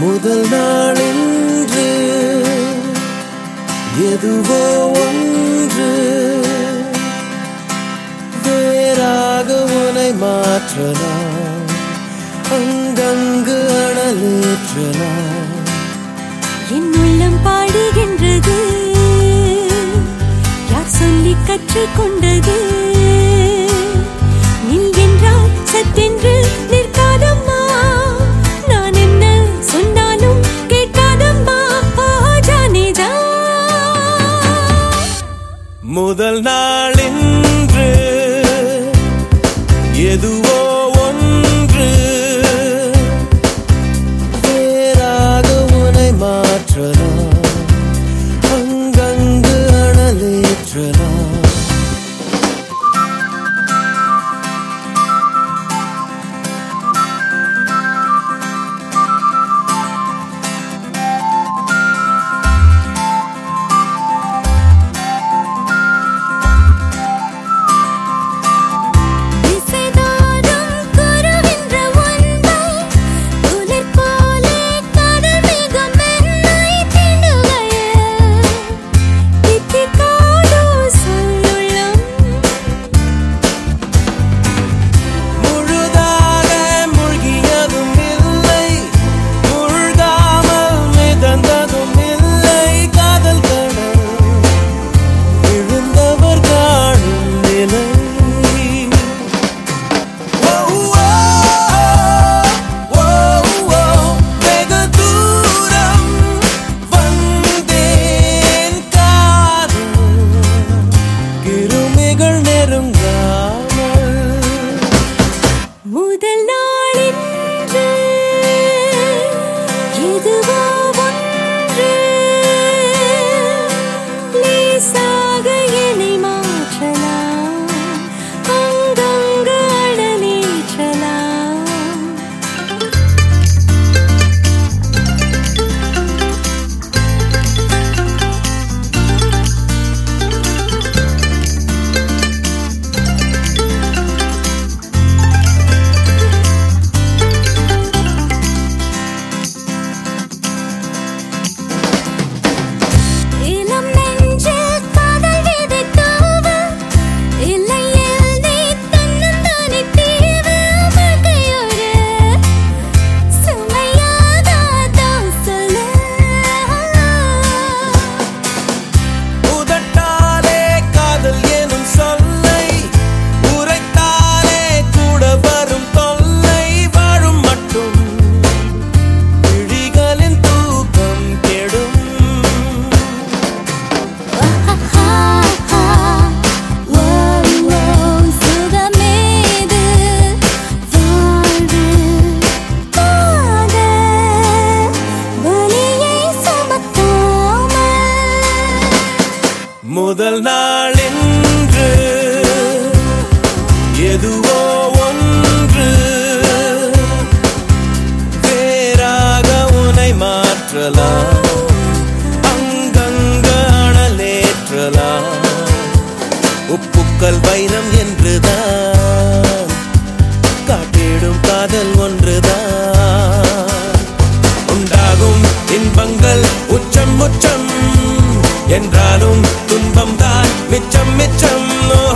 முதல் நாளென்று எதுவோ ஒன்று. வேறாக உனை மாற்றலாம். அங்கங்கு அனலேற்றலாம். என் உள்ளம் பாடுகின்றது. யார் சொல்லி கற்றுக்கொண்டது முதல் நாளென்று எதுவும் முதல் எதுவோ ஒன்று வேறாக உனை மாற்றலாம். அங்கங்க அனலேற்றலாம். உப்புக்கள் வைரம் என்றுதான் காட்டிடும் காதல் ஒன்றுதான். உண்டாகும் இன்பங்கள் உச்சம் உச்சம் என்றாலும் துன்பம் めちゃめちゃ